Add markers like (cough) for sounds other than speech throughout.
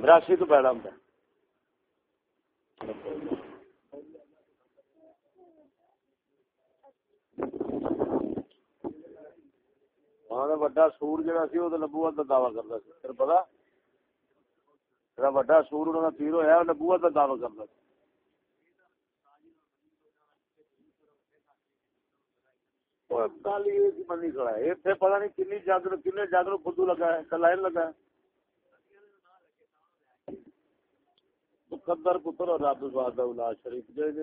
مراسی تو پیدا ہوتا وڈا سور جہاں سی وہ نبوت کا دعوی کرتا سی۔ پتا جا وڈا سور انہوں کا ہوا نبوت کا دعوی کرتا سی۔ ہے۔ پتا نہیں کن جگ کن جگ نو لگا ہے، کلائن لگا ہے۔ مقدر پتر اور رب سواد شریف جی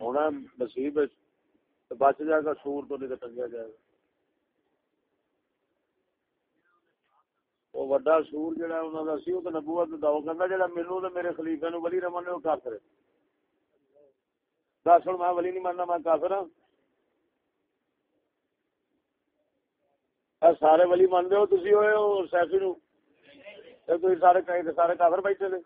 ہونا نصیب بچ جائے گا سور تو نہیں ٹنگیا جائے گا۔ وہ وڈا سور جہاں سی نبوت میرے خلیفے نو ولی رمن نے کافر دس میں ولی نہیں ماننا، میں کافر ہاں۔ سارے ولی مانتے ہو تھی ہوئے ہو، سیفی نو سارے سارے کافر بیٹھے نے۔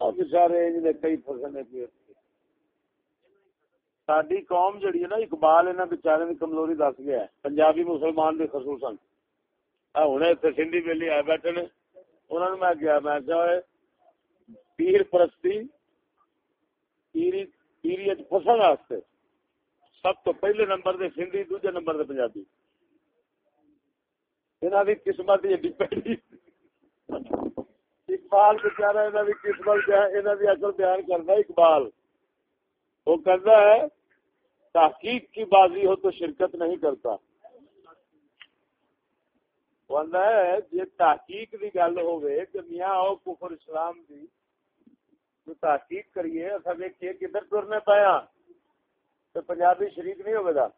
سارے کئی فصل ساری قوم جہی ہے نا، اقبال انہوں بچارے کی کمزوری دس گیا پنجابی مسلمان بھی خصوصاً۔ ہوں اتنے سندھی ویلی آئے بیٹھے نے۔ انہوں نے میں گیا میں کیا پیر پرستی پیری پیری فصل واسطے سب تو پہلے نمبر دے سندھی، دوجے نمبر دے پنجابی۔ انہوں کی قسمت ایڈی پہلی اقبال بچارا انہوں کی قسمت انہوں کی اصل بیان کرتا اقبال۔ وہ کہتا ہے، تحقیق کی بازی ہو تو شرکت نہیں کرتا۔ ہے جی تحقیق کی گل ہوئے کہ میاں آؤ کفر اسلام دی تو تحقیق کریے اصا دیکھیے کدھر ترنے پایا۔ تو پنجابی شریف نہیں ہوگا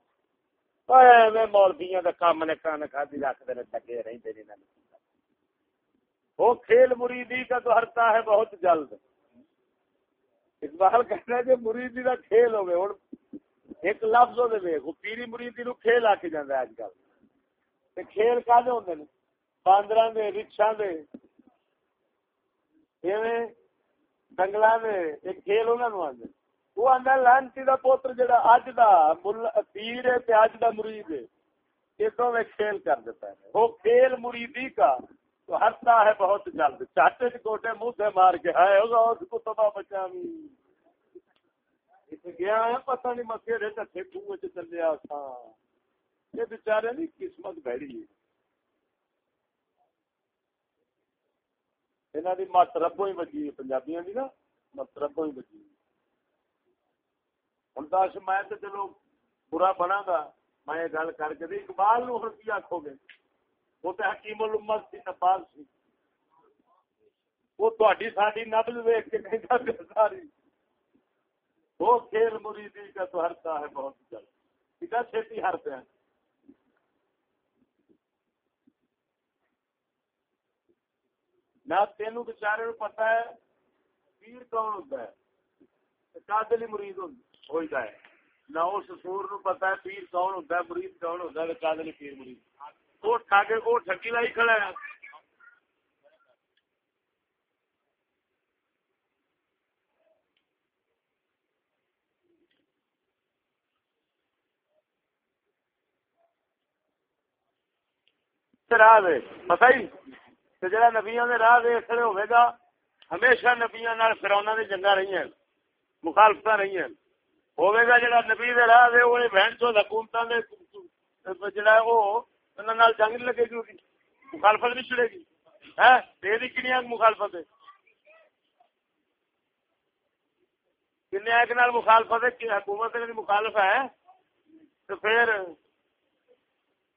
میں مولبیاں کا کام نے کان کھا دی رکھتے لگے رہتے وہ کھیل مریدی کا تو ہرتا ہے بہت جلد۔ اقبال کہنا ہے کہ مریدی کا کھیل ہوگا ہوں ایک لفظ ہو وہ پیری مریدی نو کھیل آ کے جانا اج کل۔ کھیل کھے ہوں باندر دے رکشا دے۔ دنگل میں ایک کھیل انہوں آدھے وہ آدھا لانتی کا پوتر جہاں اج کا پیر ہے اج کا مرید ہے۔ یہ تو میں کھیل کر دیتا ہے۔ وہ کھیل مریدی کا تو ہرتا ہے بہت جلد۔ چاٹے کوٹے منہ سے مار کے۔ ہے اس کو تباہ بچا گیا ہے، پتہ نہیں مسے چٹے کنویں چلیا تھا یہ بچارے نہیں، قسمت بہڑی ہے انہوں کی مت ربو ہی بجی ہے، پنجابیاں کی نا مت ربو ہی بجی ہوں دس، میں تو چلو برا بنا گا۔ میں گل کر کے اقبال نو ہر کی آخو گے؟ وہ تو حکیم الامت سی نفاذ سی وہ تاری ساری نبز ویک کے نہیں ساری وہ کھیل مریدی کا تو ہرتا ہے بہت جلد ٹھیک ہے چھتی ہرتے ہیں نہ تینوں بچارے پتا ہے پیر کون ہوتا ہے کادلی مرید ہو جائے نہ اس سور نو پتا ہے پیر کون ہوتا ہے مرید کون ہوتا ہے کادلی پیر مرید وہ وہ لائی کھڑا ہے۔ پتا ہی نبیا راہ دے کھڑے ہوئے گا، ہمیشہ نبیا فرونا جنگا رہی ہیں مخالفت رہی ہیں۔ ہوئے گا نبی دے راہ دے بہن حکومت جڑا وہ جنگ نہیں لگے گی مخالفت نہیں چڑے گی۔ ہاں، ہے کنیا مخالفت ہے۔ کنیا ایک نال مخالفت ہے، حکومت مخالف ہے، تو پھر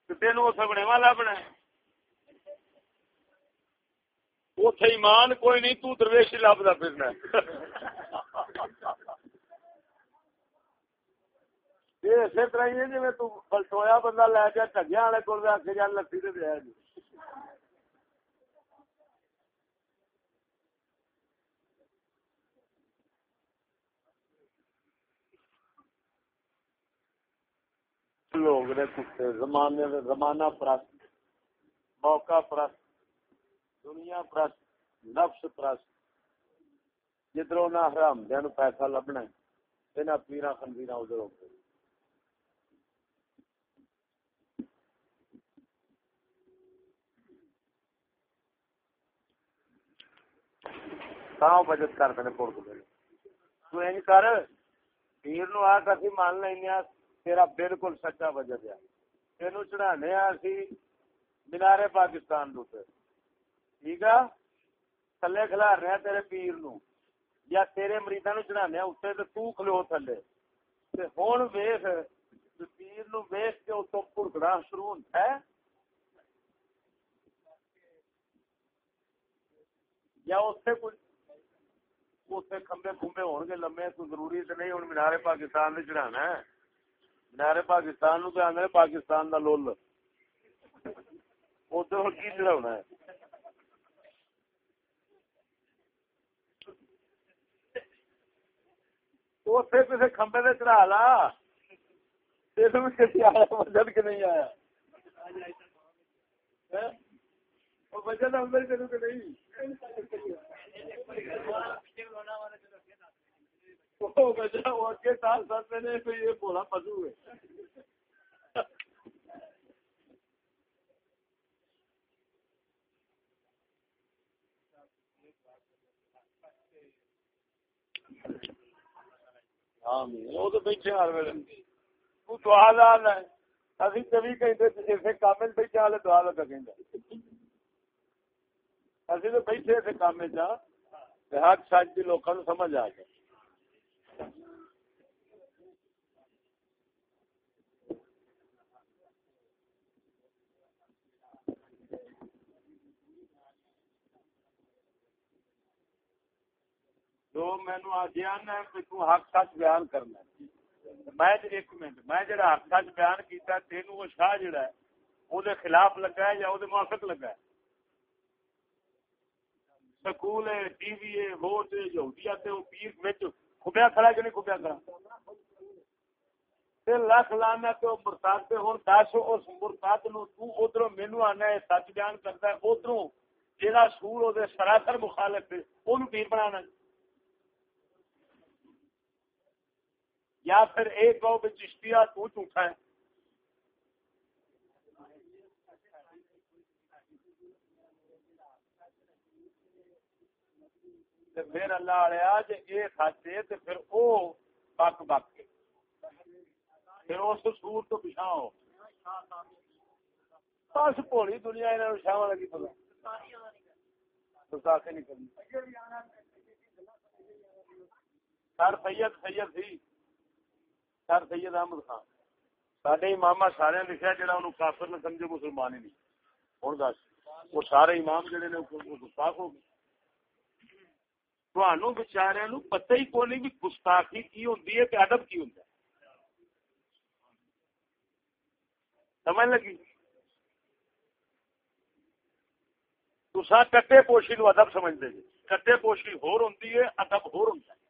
تین بنے، والا بنا اتے ایمان، کوئی نہیں، تو درویش لبدا پھرنا (laughs) اسی طرح ہی جی بندہ لے کے ٹگیا والے کو آ کے جان لسی دیا جی لوگ نے زمانے زمانہ پرست موقع پرست دنیا پرست نفس پرست جدھر نہ حرام دین پیسہ لبنا ہے پیرا خنزیر ادھر ہو گئے بچت کرتے ہیں پورک تو این کر پیر نو آ کر مان لینا تیرا بالکل سچا بجٹ ہے تین چڑھانے اسی مینارے پاکستان ٹھیک ہے تھلے کھلار رہے تیرے پیر نو یا تیرے مریضا نو چڑھانے اتنے تو تو کھلو تھلے ہوں ویخ پیر نو ویخ کے اتو پڑکڑا شروع ہوتا ہے یا اتنے کوئی اتنے کمبے کمبے ہو گے لمے تو ضروری تو نہیں ہوں مینارے پاکستان نے چڑھانا ہے۔ مینارے پاکستان نو آدھے پاکستان کا لول۔ ادھر کی چڑھا ہے؟ کسی کمبے سے چڑھا لا۔ بجٹ کے نہیں آیا؟ ہاں؟ بجٹ اندر کروں کہ نہیں؟ بولا پشو ہے۔ وہ تو بیٹھے ہر تو دعا ہے۔ کبھی کام بیٹھے دعا اسی تو بیٹھے حق سچ بھی لوگوں سمجھ آ گیا جو مینو آگیا نا تو حق سچ بیان کرنا میں جی ایک منٹ، میں جڑا حق سچ بیان کیتا تین وہ شاہ جڑا ہے وہ خلاف لگا ہے یا وہ موافق لگا ہے؟ سکول ہے ٹی وی ہے ووٹ یہودیت ہے وہ پیر وچ کھبیا کھڑا کہ نہیں کھبیا کھڑا تے لکھ لانا تو مرتاد پہ ہوں دس اس مرتاد نو تو ادھر مینو آنا ہے سچ بیان کرتا ہے ادھر جہاں سور وہ سراسر مخالف ہے وہ پیر بنا یا پھر ایک گاؤں میں چشتیا تو جھوٹا ہے پھر اللہ آیا جی یہ سچ ہے تو پھر وہ بک بک کے۔ پھر اس سور تو پچھا ہو۔ بس پولی دنیا انہوں شاہ لگی پتا سر سید سید سی سر سید احمد خان۔ سڈے امام سارے لکھا جا کافر نے سمجھے، مسلمان ہی نہیں۔ ہوں دس۔ وہ سارے امام جہے نے گستاخ ہو گئے۔ بچارے نو پتہ ہی کون بھی گستاخی کی ہوں کہ ادب کی ہوں سمجھ لگی تسا کٹے پوشی نو ادب سمجھتے جی کٹے پوشی ہور ہوتی ہے ادب ہور ہوتا ہے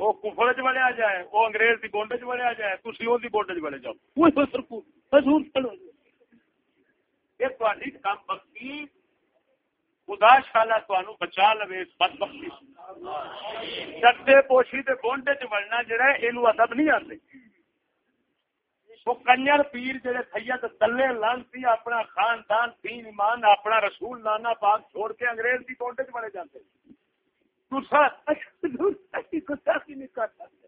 وہ کفر چ بڑھیا جائے وہ انگریز کی بونڈ چ بڑھیا جائے تھی وہ بونڈ چ بڑے جاؤ یہ کام بختی خدا شالا بچا بد بختی پوشی کے بونڈ چ بڑنا ادب نہیں آتے وہ کنجر پیر جڑے سید دلے لانسی اپنا خاندان دین ایمان اپنا رسول نانا پاک چھوڑ کے انگریز کی بونڈ چ بڑے گستاخی نہیں کر سکتے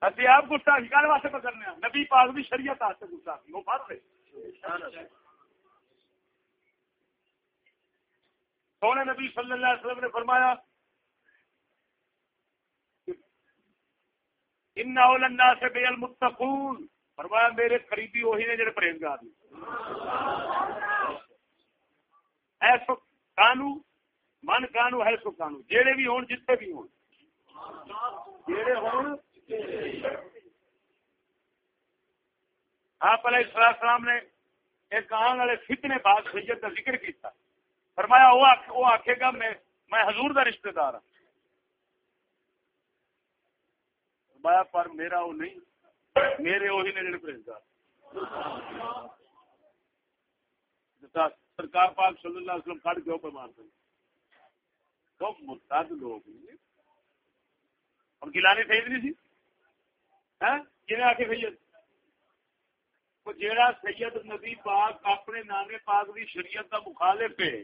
ابھی آپ گستاخی واسطے پکڑنے نبی پاک بھی شریعت آتے گستاخی وہ سونے نبی صلی اللہ علیہ وسلم نے فرمایا؟ ان الناس سے بے المتقون۔ فرمایا، میرے قریبی وہی نے جڑے پرہیزگار ایسو کانو، من کانو ہے سو کانو، جیڑے بھی ہون، جتنے بھی ہون۔ جیڑے ہون آپ علیہ السلام نے ایک آن والے فتنے بعد سید کا ذکر کیتا۔ فرمایا، وہ آکھے گا، میں میں حضور دا رشتہ دار ہوں فرمایا، پر میرا وہ نہیں، میرے وہی نے جڑے پرہیزگار۔ سرکار پاک صلی اللہ علیہ وسلم کھڑ کے اوپر مار دیں وہ مرتد لوگ کی لانی سید نہیں تھی جنہیں آ کے جیڑا سید نبی پاک اپنے نانے پاک دی شریعت مخالف ہے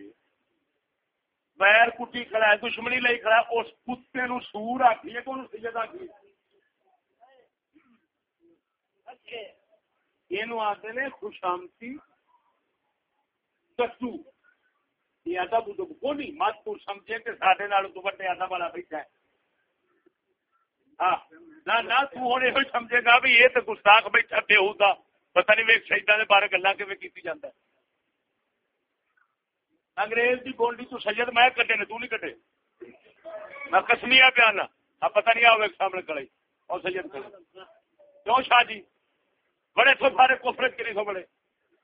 کٹی کھڑا ہے دشمنی لئی کھڑا ہے اس کتے نو سور کہ سید آخی یہ آتے نے خوشامتی کسو یہ ادب ادب کو نہیں مت تو سمجھے کہ سارے تو بڑے ادب والا بیٹھا ہے نہ سمجھے گا بھی یہ تو گستاخ بیٹھا بے ہوتا پتہ نہیں ویک شہیدان بارے ہے انگریز گونڈی تو سید میں کٹے نے تو نہیں کٹے میں کسمیا پیا نا پتہ نہیں سامنے کڑائی اور سید کیوں شاہ جی بڑے سو سارے کوفرت کے نہیں سو بڑے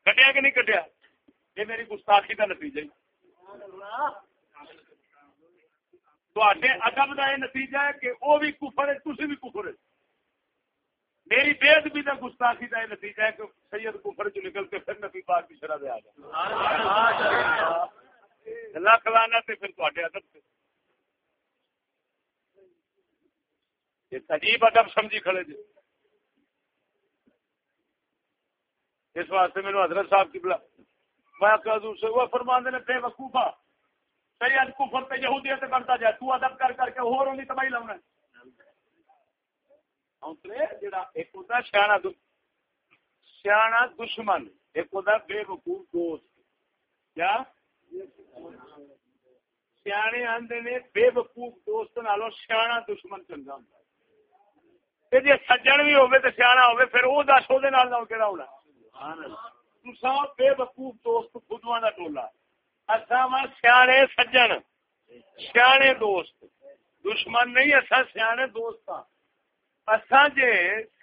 کٹیا کہ نہیں کٹیا یہ میری گستاخی کا نتیجہ ہی۔ ادب کا یہ نتیجہ ہے کہ وہ بھی کفر ہے تھی بھی کفر ہے میری بے ادبی کا گستاخی کا یہ نتیجہ ہے کہ سید کفر چ نکل کے پھر نبی پاک کی شرح دے آ گیا لاکھ لانا پھر تے ادب سے عجیب ادب سمجھی کھڑے جی۔ اس واسطے میرے حضرت صاحب کی بلا میں کہا حضور سے وہ فرماندے نے بے وقوفا سید کفر تے یہودیت تے بنتا جائے۔ تو ادب کر کر کے ہور اونی تباہی لاونا اونترے جڑا ایک ہوتا سیاںا سیاںا دشمن، ایک ہوتا بے وقوف دوست۔ کیا سیانے آندے نے بے وقوف دوست نالوں سیاںا دشمن چنگا ہوندا تے جے سجن بھی ہوے تے سیاںا ہوے پھر او دس او دے نال نال کیڑا ہونا سبحان اللہ۔ تسا بے وقوف دوست خودواں دا ٹولا۔ سیانے سجن، سیانے دوست۔ دشمن نہیں اصا سیانے دوست ہاں۔ اصا جے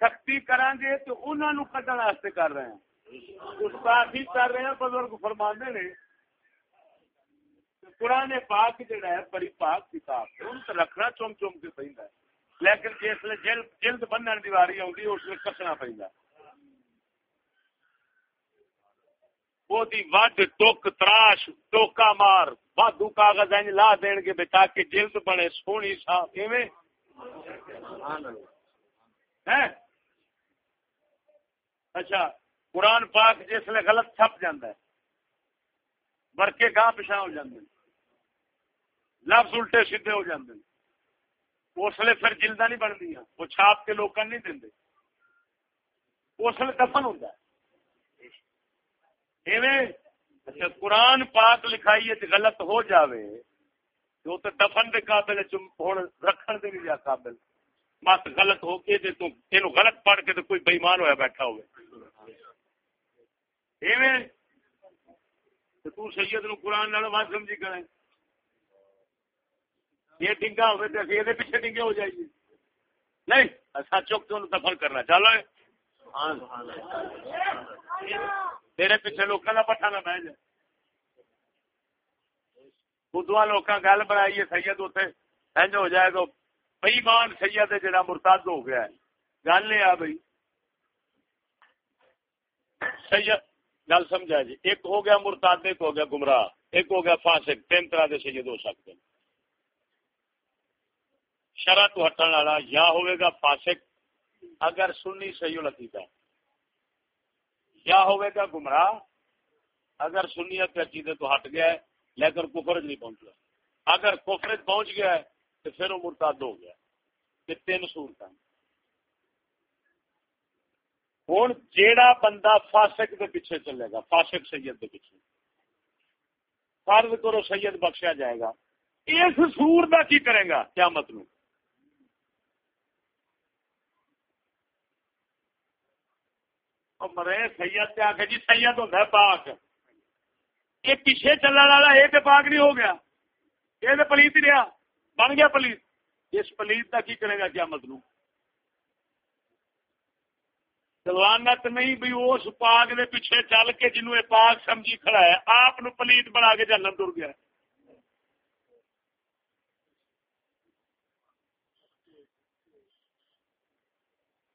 سختی کریں گے تو انہوں نے کٹن واسطے کر رہے ہیں گستاخی کر رہے ہیں بزرگ فرمانے نے۔ قرآن پاک جڑا ہے، بڑی پاک کتاب ان سے رکھنا چم چم کے پہ لیکن جس جلد جلد بننے دیواری آؤں اس میں کسنا پہ وڈ ٹوک تراش، ٹوکا مار بادو کاغذ انج لا دین گے بتا کے جلد بنے سونی صاف ایویں؟ ہیں ہاں؟ اچھا قرآن پاک جس لیے غلط چھپ جاندہ ہے، برکے گاہ پچھا ہو جاندے لفظ الٹے سیدھے ہو جاندے اس لیے پھر جلدا نہیں بن دیا وہ چھاپ کے لوگ نہیں دیں اس لیے دفن ہوتا ہے۔ اچھا قرآن پاک لکھائی ہے غلط ہو جاوے، تو تے دفن دے قابل ہوں رکھن دے نہیں قابل۔ مت غلط ہو کے تو یہ غلط پڑھ کے تو کوئی بےمان ہوا بیٹھا ہوئے۔ تو سید نو قرآن نال مت سمجھی کرے یہ ڈنگا ہوئے تو یہ پیچھے ڈنگے ہو جائیے۔ نہیں ایسا چوک تو دفن کرنا۔ چلو ہاں تیرے پیچھے لوگوں کا پٹھا نہ بہ جائے بدھوا لوگ گل بنائی ہے سید اتنے انج ہو جائے تو بئی مان سید جڑا مرتاد ہو گیا ہے گل یہ آ بھائی سید گل سمجھا جی ایک ہو گیا مرتاد ایک ہو گیا گمراہ ایک ہو گیا فاسق تین طرح کے سید ہو سکتے ہیں شرح تو ہٹن والا یا ہوئے گا فاسق اگر سنی صحیح لطیفہ کیا ہوئے گا گمراہ؟ اگر سنیت کے عقیدے تو ہٹ گیا ہے، لیکن کفرج نہیں پہنچا اگر کفرج پہنچ گیا ہے، تو پھر وہ مرتاد ہو گیا۔ یہ تین سورت ہوں جیڑا بندہ فاسق کے پیچھے چلے گا، فاسق سید کے پیچھے۔ فرض کرو سید بخشیا جائے گا۔ اس سور کا کی کرے گا؟ کیا مطلب مرے سید آ کے جی سید ہوتا پاک یہ پیچھے چلنے والا یہ تو پاک نہیں ہو گیا یہ تو پلیت رہا بن گیا پلیت اس پلیت کا کی کرے گا کیا مطلب سلوانت نہیں بھی اس پاک دے پیچھے چل کے جنوب یہ پاک سمجھی کھڑا ہے آپ پلیت بنا کے جنم تر گیا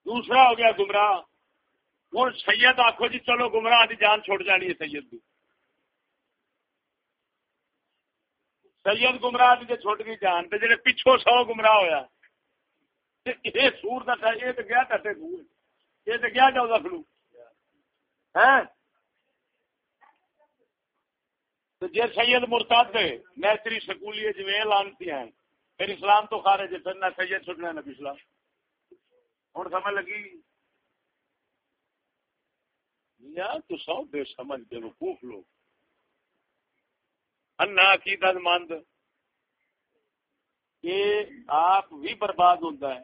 دوسرا ہو گیا گمراہ ہوں سید آخو جی چلو گمراہ کی جان چھوڑ جانی ہے سید کی سید گمراہ جی چھوٹ گئی جان، تے جڑے پچھو سو گمراہ ہویا۔ یہ سور کا یہ تو گیا ٹٹے سور یہ تو گیا چودہ فلو۔ ہاں؟ ہے تو جی سید مرتاد نیتری سکولی جی لانتی ہیں۔ پھر اسلام تو خارج ہے، پھر نہ سید چھٹنا نہ پچھلا۔ ہوں، سمجھ لگی؟ یا تو سو بے سمجھ بے وقوف لوگ۔ انا عقیدت مند۔ یہ آپ بھی برباد ہوتا ہے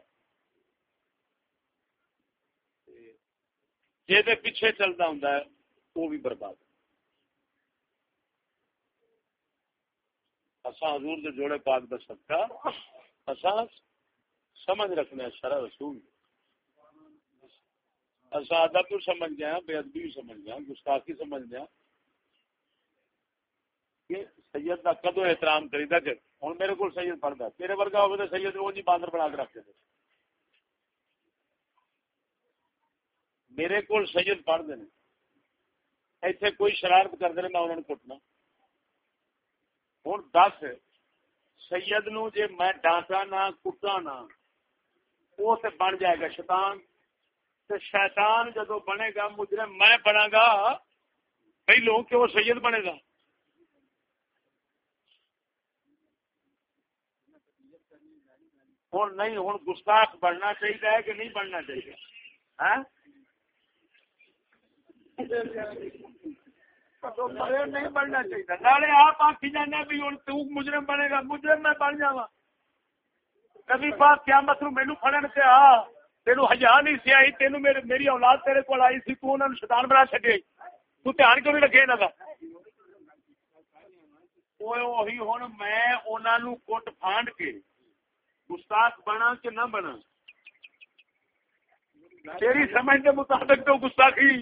جی پیچھے چلتا ہوں وہ بھی برباد۔ اصا حضور دے جوڑے پاک دا سکتا اصا سمجھ رکھنے شرح رسول۔ اصا ادب سمجھ گیا ہاں، بے ادبی سمجھ گیا ہاں، گستاخی سمجھ گیا ہاں۔ کہ سید کا کدو احترام کری دا کہ ہوں میرے کو سید پڑھتا تیرے ورگا ہوگا تو سید وہ نہیں باندر بنا کے رکھتے تھے۔ میرے کو سید پڑھتے ہیں ایتھے کوئی شرارت کرتے ہیں میں انہوں نے کٹنا۔ ہوں دس، سید نو جے میں ڈانٹا نہ کٹا نہ وہ تے بن جائے گا شیطان۔ شیطان جدو بنے گا مجرم میں بنا گا پہلو کہ وہ سید بنے گا۔ ہوں نہیں ہوں گستاخ بڑھنا چاہیے کہ نہیں بڑھنا چاہیے ہاں؟ نہیں بڑھنا چاہیے آپ آخی جانے بھی ہوں تو مجرم بنے گا مجرم میں بن جا کبھی بات کیا مت مینو فڑن سے آ۔ تین ہزار نہیں سی آئی تین میری اولاد تیرے کو آئی سی تو انہوں نے شیطان بنا چڈے تو دھیان کیوں نہیں رکھے میں کٹ فانڈ کے گستاخ بنا کہ نہ بنا تیری سمجھ کے مطابق تو گستاخی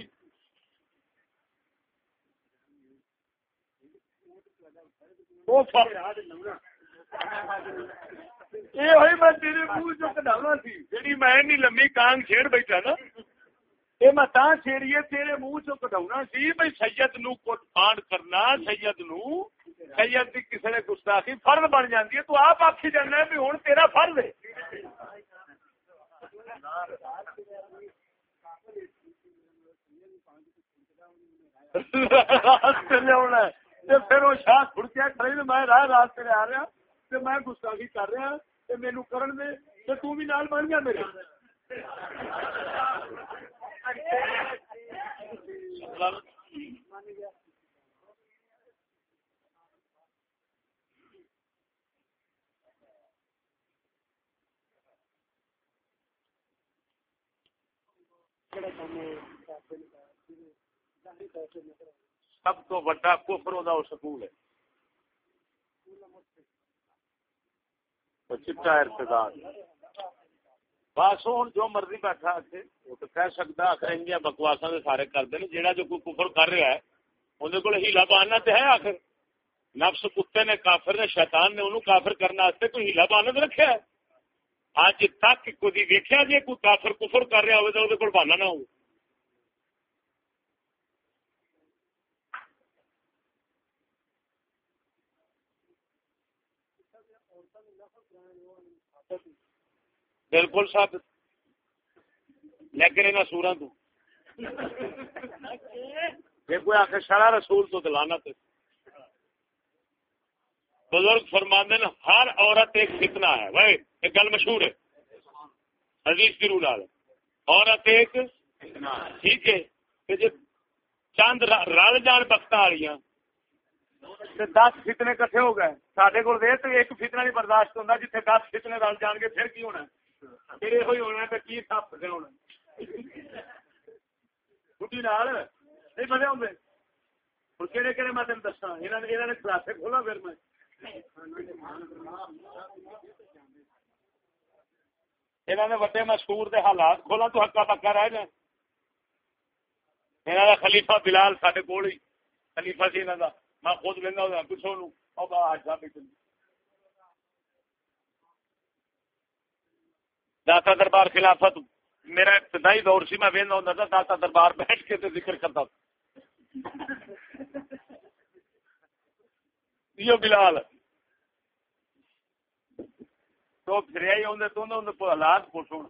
یہ میں تیرے منہ چ سی میں لمبی کانگ چھیڑ بیٹھا نا میں چھیڑیے تیرے منہ چ سی سید نو کرنا سید نو سید نے گستاخی فرد بن جاتی ہے تو آپ آخی جانا بھی ہوں تیرا فرد ہے پھر وہ شاہ کھڑکیا کھڑی میں راہ راستے آ رہا میں گستاخی کر رہا مینو کرن دے تو بھی نال بن گیا میرے۔ سب تو بڑا کفر وہ سکول ہے۔ چٹا ارتداد۔ بس ہوں جو مرضی بیٹھا آتے وہ تو کہہ سکتا آخر انڈیا بکواسا کے سارے کرتے ہیں جہاں جو کوئی کفر کر رہا ہے اندر کو ہیلا بہانا تو ہے آخر نفس کتے نے، کافر نے، شیطان نے انہوں کافر کرنے کوئی ہیلا بہانا تو رکھا ہے۔ اج تک کوئی ویکیا جی کوئی کافر کفر کر رہا ہو تو وہ بہانا نہ ہو بالکل سب لیکن انہیں سورا تو۔ کوئی آخر شرا رسول تو دلانا تے بزرگ فرماندے نا ہر عورت ایک فتنہ ہے۔ بھائی ایک گل مشہور ہے۔ عزیز کی رول عورت ایک ٹھیک ہے۔ کہ جب چند رل جان بخت والیاں دس فتنے کٹھے ہو گئے۔ سارے کو ایک فتنا نہیں برداشت ہوتا جیتے دس فتنے رل جان گے، پھر کی ہونا ہے؟ پھر یہ ہونا تو کی سپ ہونا نال نہیں بنے میں نے کلاسے کھولا پھر میں نے وڈے مشہور دے حالات کھولا تو ہکا پکا رہ جائے یہاں کا خلیفہ بلال سارے کول ہی خلیفہ سی یہاں کا میں خود لینا پوچھو نو داتا دربار خلافت میرا ابتدائی دور سی، میں وہدا ہوں تھا داتا دربار بیٹھ کے ذکر کرتا یہ بلال۔ تو پھر ہی آدھے تو حالات پوچھو۔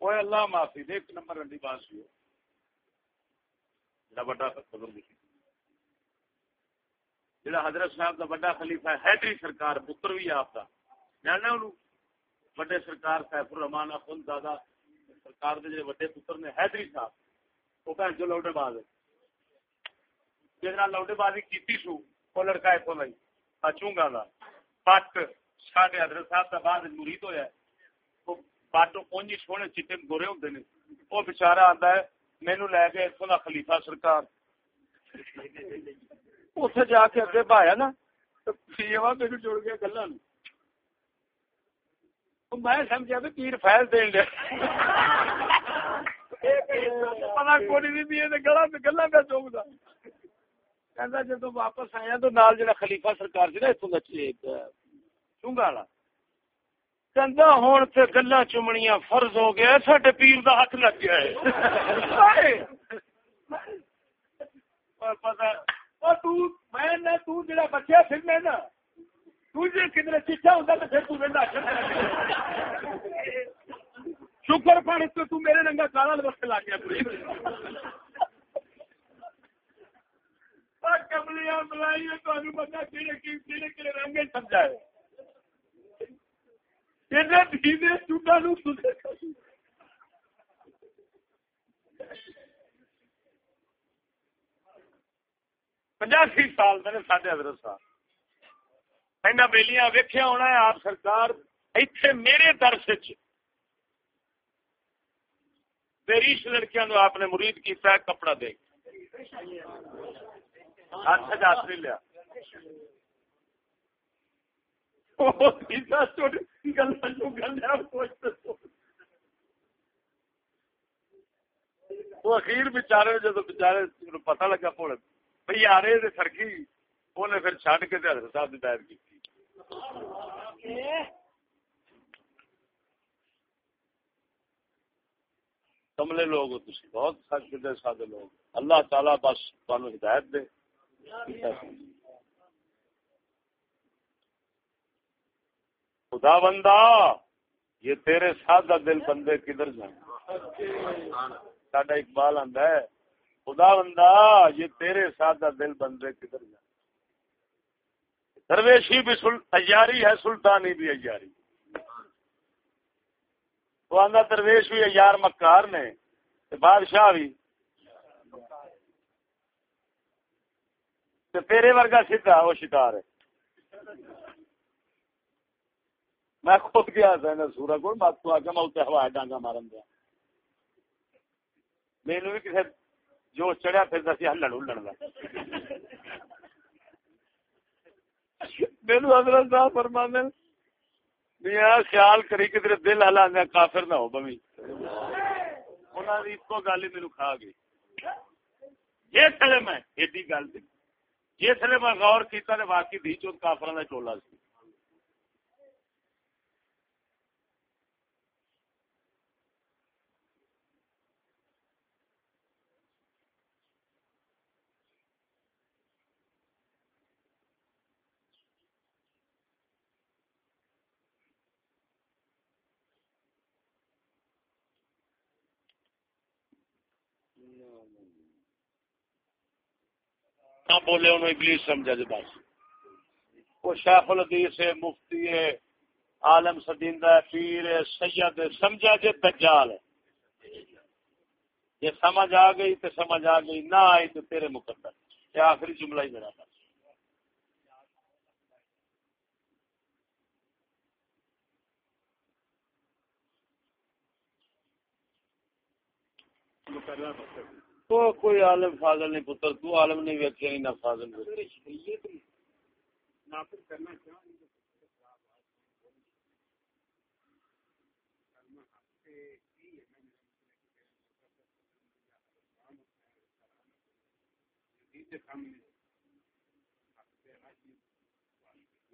وہ اللہ معافی دے، ایک نمبر رنڈی بات سی بڑا جڑا حضرت صاحب کا بڑا خلیفہ ہے حیدری سرکار، پتر بھی آپ کا جاننا انہوں بڑے سرکار سیف الرحمان اخن دادا سرکار دے جڑے بڑے پتر نے حیدری صاحب۔ وہ بھن جو لوٹے باز جس لوٹے بازی کیتی سو، وہ لڑکا اتوں لائی چونگا کا پٹ ساڈے حضرت صاحب کا بعد مرید ہوا وہ پٹ اونجی سونے چیٹے گورے ہوں نے۔ وہ بچارا آتا ہے مینو لے کے اتوں کا خلیفہ سرکار۔ اتنے جا کے اگے پایا نا میرے جڑ گیا گلا میں سمجھا بھی پیر فیل دین دیا پتا کوئی گلا گلا پہ واپس آیا تو نال خلیفہ سرکار سی نا چونگا والا گلا چومنیاں فرض ہو گیا سڈے پیر کا ہاتھ لگ گیا ہے پتا بچیا پھرنا نا کدھر تو پھر شکر پانی تو میرے رنگا کالا وقت لا گیا کملیاں بلائی بندہ کہڑے کہڑے کہڑے رنگ سمجھائے چوٹا نو پچاسی سال میں سڈے حضرت صاحب۔ اینا بیلیاں ویکیا ہونا ہے، آپ سرکار ایتھے میرے درس تیریش لڑکیاں نو آپ نے مرید کیتا ہے، کپڑا دے۔ ہاتھ ہاتھ نہیں لیا۔ وہ اخیر بچارے جب بچارے پتہ لگا پوڑ بھائی آ رہے سرکی انہیں پھر چڈ کے دے حضرت صاحب کی دائر کی۔ کملے لوگ ہو تھی بہت سچے سادے لوگ۔ اللہ تعالی بس تمہیں ہدایت دے۔ خدا بندہ، یہ تیرے سادہ دل بندے کدھر جائیں؟ ساڈا اقبال آندا ہے خدا بندہ، یہ تیرے سادہ دل بندے کدھر جائیں درویشی بھی سل... ایاری ہے، سلطانی بھی ایاری۔ وہ آدھا درویش بھی ایار مکار نے بادشاہ بھی۔ تیرے ورگا سیدھا وہ شکار ہے۔ میں خود گیا تھا سورا کو بات تو آ میں اتنے ہوا ڈانگا مارن دیا میرے بھی کسی جو چڑھیا پھر سی، ہلڑ ہلڑ کا میرے حضرت صاحب فرمانے میاں خیال کری کدھر دل ہلا کافر نہ ہو بمی انہوں نے ایک گل ہی میرے کھا گئی۔ جس میں، ایڈی گل جس میں غور کیا واقعی دی چوت کافر کا چولا سی۔ نہ بولے انہوں ابلیس سمجھا جی بس۔ وہ شیخ الحدیث ہے، مفتی ہے، عالم سدیندہ ہے، پیر ہے، سید ہے، سمجھا جی دجال ہے۔ یہ سمجھ آ گئی تو سمجھ آ گئی، نہ آئی تو تیرے مقدر۔ یہ آخری جملہ ہی میرا بس۔ تو کوئی عالم فاضل نہیں پتر تو عالم نہیں ویکھے نہیں نہ فاضل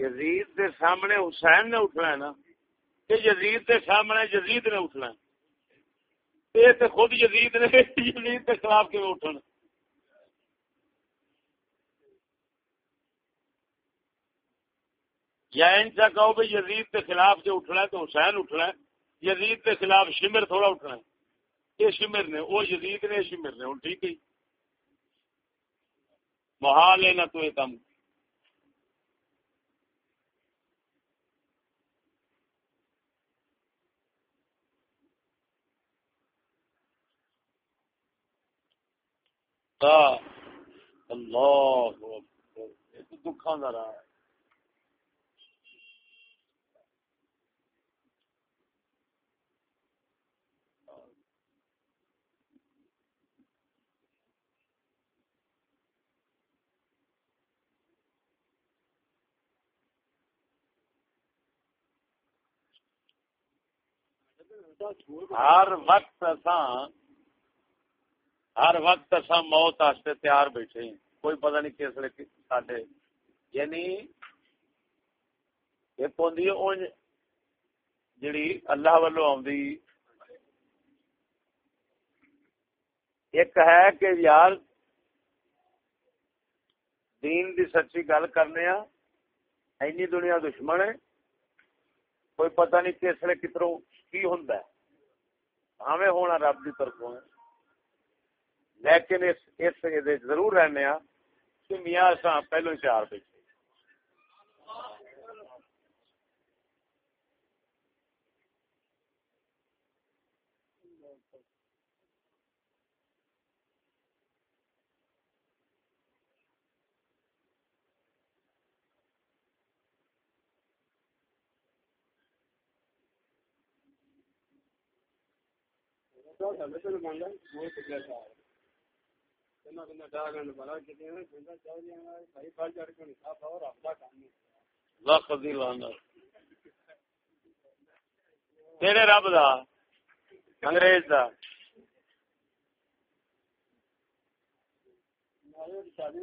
یزید دے سامنے حسین نے اٹھنا ہے نا۔ کہ یزید دے سامنے یزید نے اٹھنا ہے۔ یہ خود یزید نے یزید کے خلاف کیوں اٹھن؟ یا انچا کہو بھائی یزید کے خلاف جو اٹھنا ہے تو حسین اٹھنا ہے، یزید کے خلاف شمر تھوڑا اٹھنا ہے۔ یہ شمر نے، وہ یزید نے شمر نے ہوں ٹھیک ہے محال ہے نہ تو یہ کام اللہ دکھا رہا ہے۔ ہر وقت ہر وقت اصا موت آستے تیار بیٹھے ہیں۔ کوئی پتہ نہیں کس لیے ساڈے یعنی ایک ہوندی جڑی اللہ والو آدھی ایک ہے کہ یار، دین دی سچی گل کرنے اینی دنیا دشمن ہے۔ کوئی پتہ نہیں کس لیے کتروں کی ہوں ہمیں ہونا رب کی طرفوں لیکن اس اس ضرور رہنے ہاں کہ میاں سا پہلو چار بیٹھے رب دا انگریز دا۔ شادی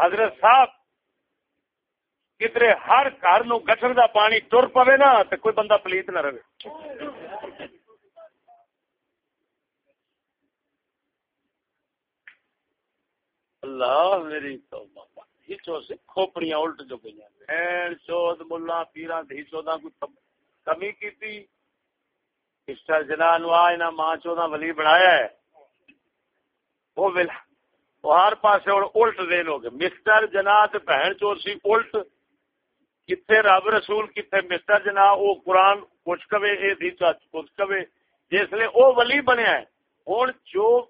حضرت صاحب کدھر ہر گھر نو گٹر دا پانی تر پوے نا تو کوئی بندہ پلیت نہ رہے۔ اللہ میری ہچو سے کھوپڑیاں الٹ جو گئی ہیں۔ چود ملا پیرا ہچو دا کوئی کمی کی جنا نو ماں چودہ ولی بنایا ہے۔ وہ ہر پاس الٹ دین ہو گئے۔ مسٹر جنا بہن چور سی الٹ۔ کتنے رب رسول کتنے مسٹر جنا وہ قرآن کچھ کبے یہ کچھ کبے جس لیے وہ ولی بنیا ہے۔ ہوں جو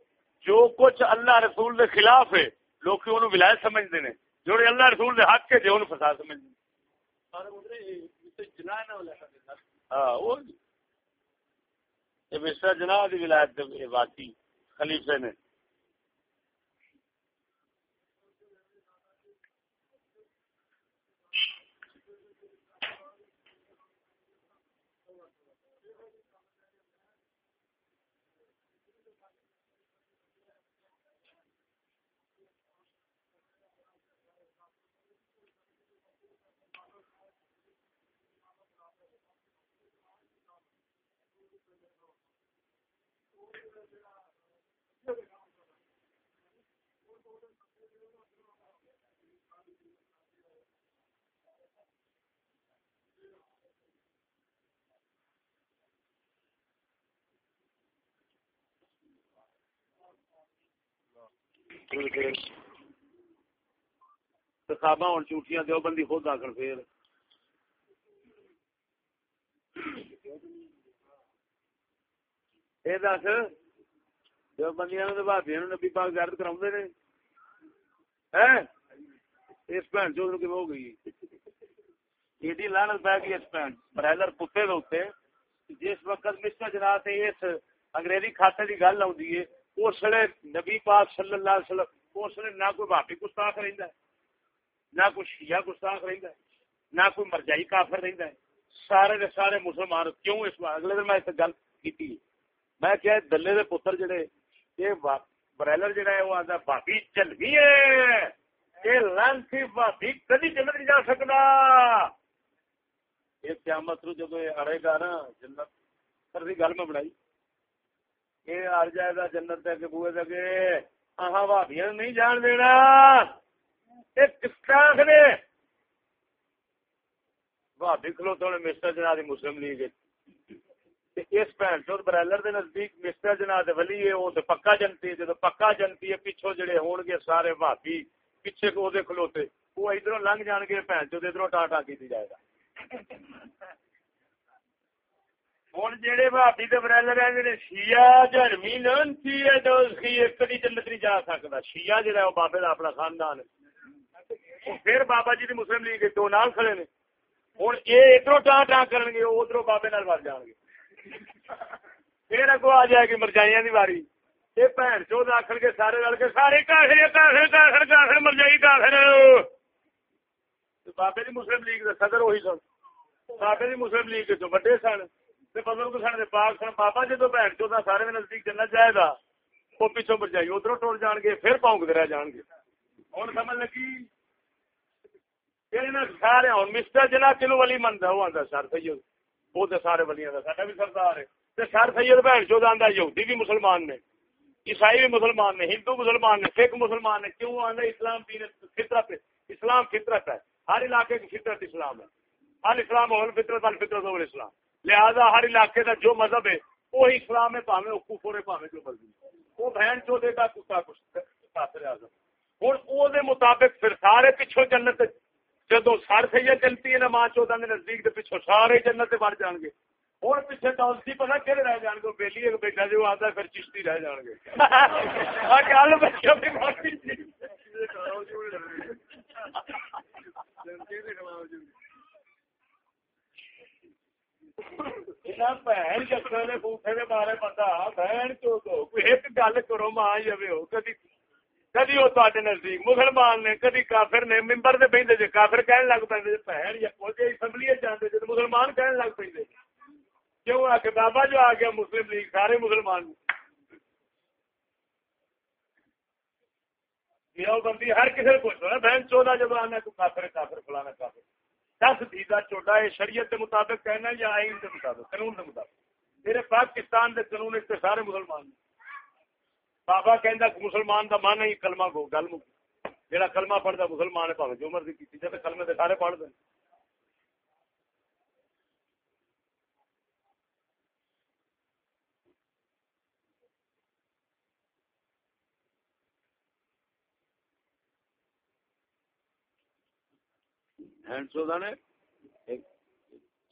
جو کچھ اللہ رسول دے خلاف ہے لوگ انہوں ولایت سمجھتے ہیں جو اللہ رسول دے حق کے جو انہوں فساد سمجھتے ہاں مسٹر جناب کی ولایت واقعی خلیفے نے۔ صحابہ ہوں چوٹیاں دیو بندی خود آخر پھر۔ یہ دس دیو بندیاں بھابی نبی پاک زیارت کرا نے اس بھن چوتھ کی ہو گئی ایڈی لانت پی گئی اس بھن برائلر کتے دے جس وقت مسٹر جناب سے اس انگریزی کھاتے کی گل آئی ہے اس لیے نبی پاک صلی اللہ علیہ وسلم اس لیے نہ کوئی بھابی گستاخ رہتا ہے نہ کوئی شیعہ گستاخ رہتا ہے نہ کوئی مرجائی کافر رہتا ہے سارے دے سارے مسلمان کیوں اس اگلے دن میں اس گل کی میں کیا دلے دے پتر جڑے، یہ برائلر جڑا ہے، وہ آتا بھابی چل گئی ہے۔ یہ لانسی بھابی کدی جنت نہیں جا سکتا۔ یہ قیامت نو جدو یہ اڑے گا نا، جنت سر کی گل میں بنائی۔ یہ اڑ جائے گا جنت دے کے بوئے دے کے آہا بھابیاں نہیں جان دینا۔ یہ کس طرح نے بھابی کھلوتے نے مسٹر جناب مسلم لیگ اس بھن چوت برائلر دے نزدیک مسٹر جناب ولی ہے وہ پکا جنتی جدو پکا جنتی ہے، پیچھو جڑے ہون گے سارے بھابی پیچھے کو دے کھلوتے وہ ادھر لنگ جان گے بھن چوت ادھر ٹاٹا کی جائے گا۔ ہوں جہے بھابی کے برائلر رہتے ہیں شیعہ جرمی ننسی ہے، تو کدی جنت نہیں جا سکتا۔ شیعہ جہاں وہ بابے کا اپنا خاندان ہے۔ پھر بابا جی دی مسلم لیگ دو نال کھڑے نے۔ ہوں یہ ادھر ٹان ٹان کریں گے ادھر بابے نال مر جان گے۔ پھر اگو آ جائے گی مرجائیاں دی واری یہ بھن چو آخر کے سارے رل کے سارے کافر کافر کافر کافر مرجائی کافر بابے دی مسلم لیگ کا صدر وہی سن بابے دی مسلم لیگ چ وڈے سن تے بزرگ سن پاک سن بابا جدو بھن چو سارے دے نزدیک چلنا جائے گا وہ پیچھو مرجائی ادھر ٹوڑ جان گے پھر پاؤں رہ جان گے ہوں سمجھ لگی سارے ہوں مسٹر جنا کلو والی منتا وہ آتا سر سید وہ تو سارے ولیاں کا ساڈا بھی سردار ہے۔ سر سید بھن چو آتا یہودی بھی مسلمان نے، عیسائی بھی مسلمان نے، ہندو مسلمان نے، سکھ مسلمان نے، کیوں آتا اسلام دین فطرت اسلام فطرت ہے۔ ہر علاقے کی فطرت اسلام ہے۔ ہر اسلام ہو فطرت الفطرت ہو اسلام۔ لہذا ہر علاقے کا جو مذہب ہے، وہی اسلام ہے پاوے وہ کفر ہے پاوے جو مرضی وہ بہن چو دے کتا کچھ کافر اعظم۔ ہوں وہ مطابق پھر سارے پچھو جنت جدو سر سید چلتی ہے نا ماں چودہ کے نزدیک پچھو سارے جنت بڑھ جان گے۔ ہوں پیچھے ڈالسی پتا کہڑے رہ جان گے؟ بیلی ایک بیٹا جو آتا پھر چشتی رہ جان گے۔ (laughs) گل چکر کے بارے پتا بہن چو ایک گل کرو ماں جی ہو کدی کدی وہ تے نزدیک مسلمان نے کدی کافر نے ممبر سے بہتے جی کافر کہن لگ پہ بہن اسمبلی جانے جی مسلمان کہن لگ پہ کیوں آ کے بابا جو آ گیا مسلم لیگ سارے مسلمان بندی ہر کسی نے پوچھو نا بہن چودہ جب آنا تو کافر کافر فلانا کافر دس دیدا چوٹا ہے شریعت کے مطابق کہنا یا آئین کے مطابق قانون کے مطابق میرے پاکستان کے قانون سارے مسلمان ہیں بابا کہ مسلمان کا من ہی کلما کو گل جہاں کلما پڑھتا مسلمان ہے جو مرضی کی جب کلمے کے سارے پڑھ دیں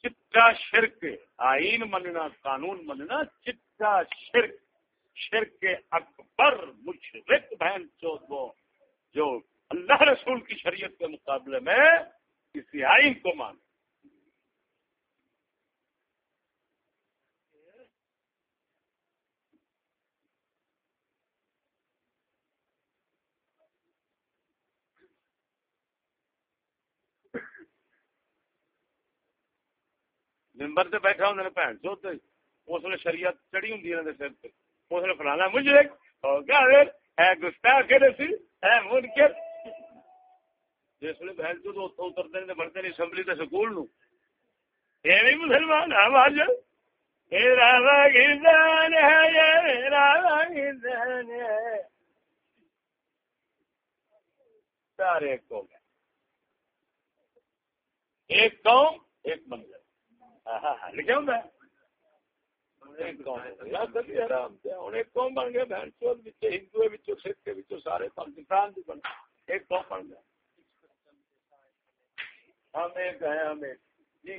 چٹا شرک آئین مننا، قانون مننا، چٹا شرک۔ شرک اکبر مشرق بہن چوت وہ جو اللہ رسول کی شریعت کے مقابلے میں کسی آئین کو مان ممبر سے بیٹھا ہوں بھن چوت اس نے شریعت چڑی ہوں سر پہ اس فلانا مجھے ہو گیا ہے؟ ہے منکر۔ جس بہن کو بڑھتے نہیں، اسمبلی سکول نو بھی مسلمان سارے ایک ایک قوم، ایک منظر لکھا ہوں قوم بن بہن ہندو سکھ سارے پاکستان بھی بن ایک قوم بن ہم ایک ہیں ہم ایک جی۔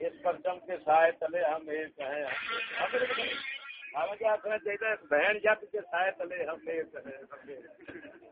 اس پرچم کے سائے تلے ہم ایک ہیں ہمیں کیا کرنا چاہیے؟ بہن جت کے سائے تلے ہم ایک ہیں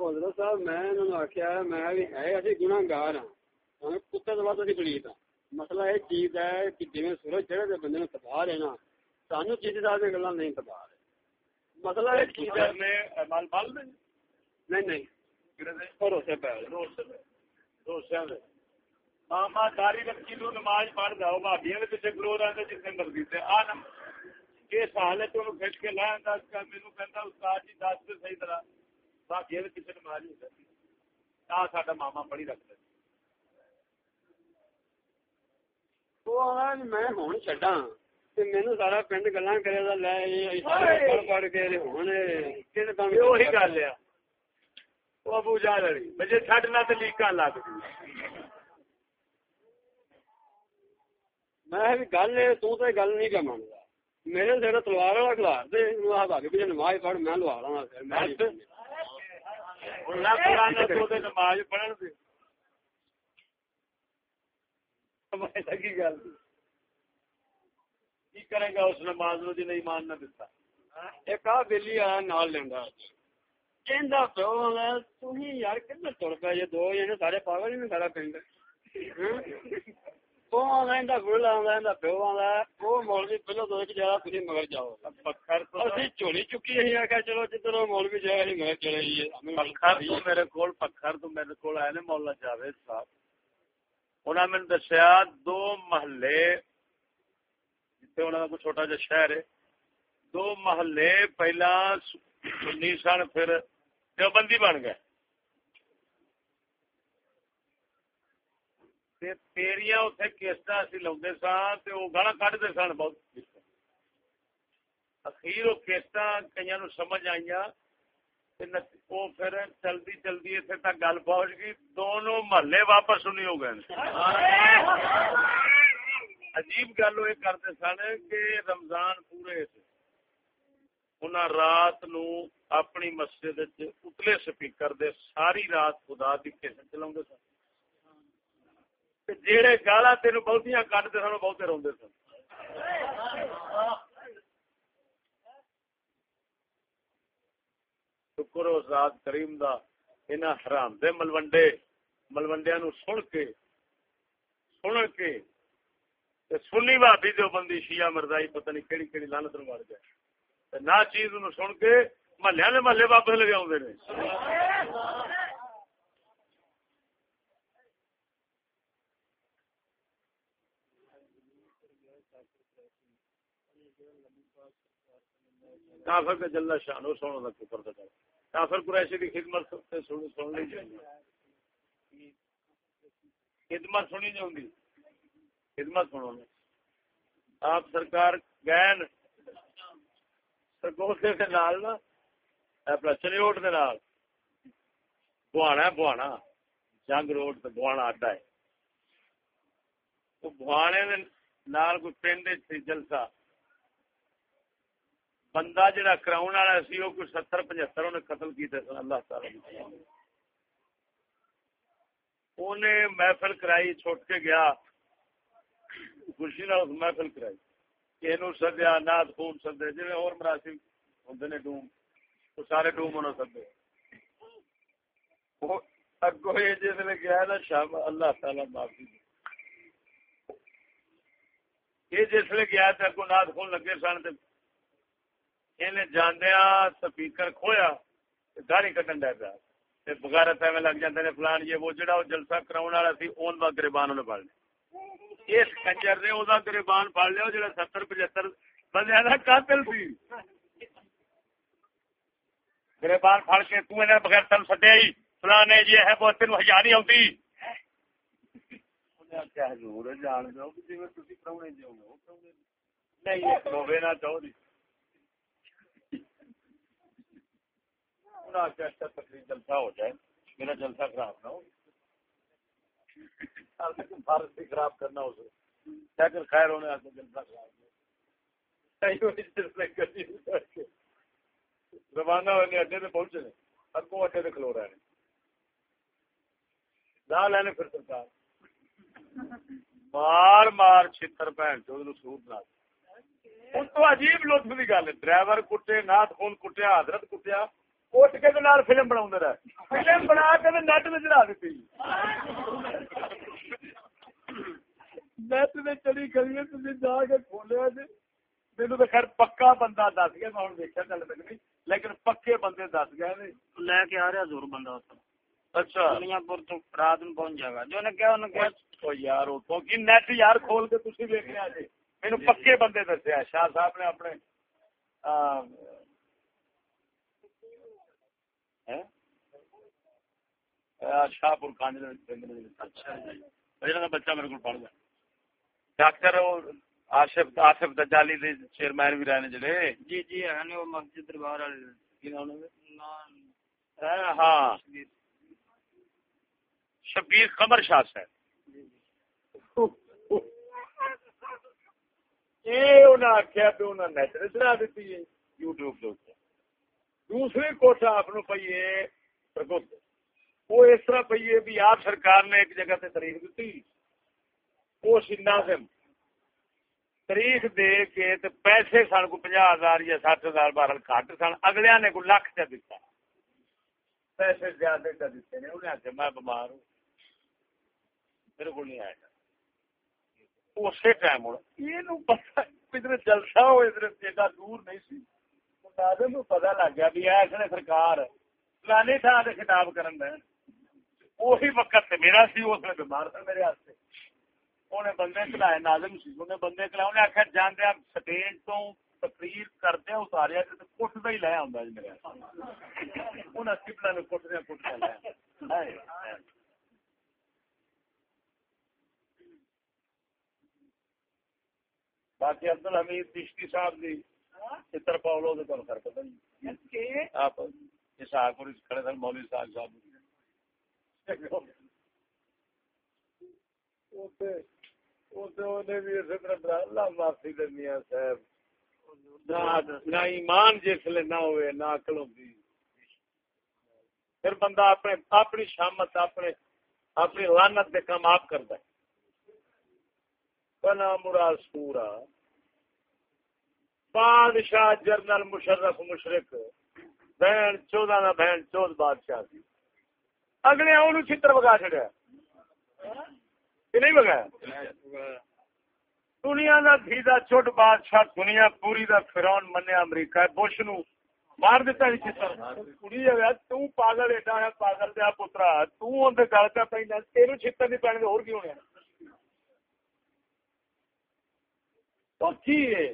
لگتا تھا گناگار ہاں۔ کتے تو بعد پلیت ہاں مسئلہ یہ چیز ہے کہ جی سورج چڑھے تو بندے تباہ ہے نا سانو چیز گلا نہیں تباہ ہے مسئلہ یہ چیز ہے۔ نہیں نہیں۔ بھروسے پہ ماما داری رکھی تو نماز پڑھ جاؤ بھابیا کے پیچھے گرو رہتے جتنے مرضی سے آ اس حالت میں کھچ کے لایا میرے کہتا استاد جی دس صحیح طرح۔ نہیں آ ماما رکھتے میں ہوں چڈا مینو سارا پنڈ گلا کرے لے پڑھ پڑھ کے ہوں گل ہے۔ ابو جا رہی مجھے چڈنا تو لیکن لگ میں گل تو گل نہیں کر میرے سر تلوار والا کلاس دے پیچھے نماز پڑھ میں لوا رہا نماز پڑھن کی کرے گا اس نماز نو جی نہ دتا ایک آ نال لینا کہندا پیو یار تر پیا یہ دو سارے پاگل نہیں سارا پنڈ چولی چکی چلو جدھر مولوی جائے مگر چلے میرے کو پکھر تو میرے کو آئے نا مولا جاوید صاحب انہوں نے دسیا دو محلے کا چھوٹا جا شہر ہے دو محلے پہلا سنی سن پھر دیوبندی بن گئے تیریا اتنے کیسٹ اسی لاؤنڈے سن وہ گالا کھتے سن بہت اخیر وہ کیسٹ کئی نو سمجھ آئی وہ پھر چلتی چلتی اتنے تک گل پہنچ گئی، دونوں محلے واپس نہیں ہو گئے۔ عجیب گل وہ کرتے سن کہ رمضان پورے انہیں رات نو اپنی مسجد اتلے سپیکر دے ساری رات خدا کی کیسے چلا سن۔ جہے گالا تین بہتیاں کٹتے سن بہتے روڈ سن شکر ذات کریم دا ان حرام دے ملوڈے ملوڈیا نو سن کے سن کے سنی بھابی جو بندی شیعہ مردائی پتہ نہیں کہڑی کہڑی لانت نو مر گیا نہ چیز نو سن کے محلے نے محلے واپس لگے آدھے کافر کا جلد شان ہو سونا کا کفر کا کافر قریشی کی خدمت سن سن لی جائے خدمت سنی نہیں ہوگی خدمت سنو۔ آپ سرکار گئے سرگوسے کے نال نا، اپنا چنیوٹ دے نال۔ بوانا بوانا۔ جنگ روڈ تے بوانا اڈا ہے۔ وہ بوانے دے نال کوئی پنڈ جلسہ۔ بندہ جڑا کراؤن والا سی، وہ کوئی ستر، پچہتر انہیں قتل کیتے سن، اللہ تعالی انہیں محفل کرائی، چھوٹ کے گیا۔ خوشی نال محفل کرائی۔ کہ سدیا، نات خون سدے جی اور مراسم ہوں نے ڈوم۔ وہ سارے ڈوم انہوں سدے۔ اگو یہ جس نے گیا نا، شام اللہ تعالی معافی یہ جس نے گیا تھا کو نات خون لگے سن جاندیا سپیکر کھویا داڑی کٹن ڈر پیا بغیرت ایویں لگ جاتے نے فلان یہ وہ جڑا جلسہ کراؤن والا سی اون کا گریبان انہیں پڑ لیا اس کنجر نے وہ گریبان پڑ لیا جڑا ستر پچہتر بندے کا قاتل سی۔ گریبان پڑ کے تو انہیں بغیر تن سدیا ہی فلان یہ ہے بہت تین ہزار نہیں آتی جان دو جی نہیں نہ چاہو تقریب جلسہ ہو جائے میرا جلسہ خراب نہ ہو۔ بھارت بھی خراب کرنا ہو سکے خیر ہونے جلسہ خراب روانہ ہونے اڈے سے پہنچے اگوں اڈے سے کھلو رہے ہیں لا لینے پھر سرکار۔ مار مار چھتر بھن چود سور بنا اس تو عجیب لطف کی گل ڈرائیور کٹے نات خون کٹیا حضرت کٹیا۔ اٹھ کے نال فلم بنا رہا فلم بنا کے نیٹ میں چڑھا دیتی نیٹ میں چڑی کریے تھی جا کے کھولیا جی میرے تو خیر پکا بندہ دس گیا میں ہوں دیکھا گل نہیں لیکن پکے بندے دس گئے لے کے آ رہا زور بندہ اچھا دنیا پور تو رات میں پہنچ جائے گا جو نے کیا انہوں نے یار نیٹ یار کھول کے پکے بندے دسیا شاہ صاحب نے اپنے شاہپور کانج بچہ میرے کو پڑھ گیا ڈاکٹر آصف آصف دجالی دے چیئرمین بھی رہے جڑے۔ جی جی ہے وہ مسجد دربار والے۔ ہاں۔ شبیر۔ قمر شاہ صاحب۔ آخیا پہ انہیں نیٹ چلا دیتی ہے۔ یوٹیوب کے دوسری کوٹا آپ پی ہے وہ اس طرح پی ہے بھی آپ سرکار نے ایک جگہ سے تاریخ دیتی۔ وہ ناظم تاریخ دے کے تے پیسے سن کو پناہ ہزار یا سٹھ ہزار بارہ گھٹ سن اگلے نے کو لکھ چ دیتا پیسے زیادہ چ دیتے نے، انہیں آخیا میں بمار ہوں۔ میرے کو نہیں آئے گا اسی ٹائم ہوں۔ یہ پتا ادھر جلسہ ہو، ادھر جگہ دور نہیں سی۔ ناظم پتا لگ گیا بھی اس نے سرکار، فلانی تھان سے خطاب کرن دے۔ وہی وقت میرا سی اس نے بیمار تھا میرے ہاتھ انہیں بندے چلائے نازم سی۔ انہیں بندے چلائے انہیں آخر جانے آپ سٹیج تو تقریر کرتے اتاریا تو کٹ کا ہی لیا ہوں جی میرے انہیں سپنا نے کٹ دیا کٹ لیا باقی عبد الحمید چشتی صاحب کی چتر پاؤلو کے تمہیں کر پتا آپ اس آخر کھڑے سن مولوی صاحب صاحب۔ معافی دنیا صاحب۔ نہ ایمان جسل نہ ہوئے، نہ ہوتی پھر بندہ اپنے، اپنی شامت، اپنے، اپنی لانت کے کام آپ کرتا ہے۔ بنا مراد سورا۔ بادشاہ جنرل مشرف مشرق، بہن چودہ نہ بہن چودہ بادشاہ تھی اگلے انہوں چتر بگا چڑیا نہیں بگایا دنیا کا دھیدا چھوٹ بادشاہ دنیا پوری دا فرون منیا امریکہ بش نو مار دیتا جی چتر کڑی ہے تو پاگل ایڈا ہے پاگل دیا پترا تو اندر گل پہ پہ تیرو چھتر نہیں پینے اور کی ہونے تو کی ہے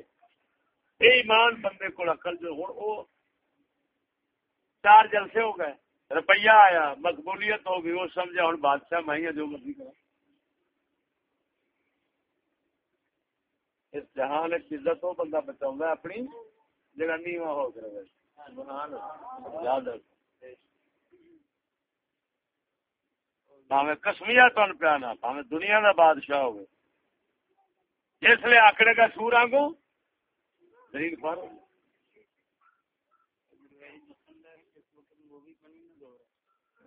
بے ایمان بندے کو اکل جو ہوں وہ چار جلسے ہو گئے روپیہ آیا، مقبولیت ہو گئی وہ سمجھا، ہوں بادشاہ میں جو مرضی کرا اس جہان عزت ہو، بندہ بچاؤں گا اپنی جگہ نیواں ہو کر کسمیا تن پیانا پاوے دنیا کا بادشاہ ہوگی جس لیے آکڑے کا سور آگوں دلیل فار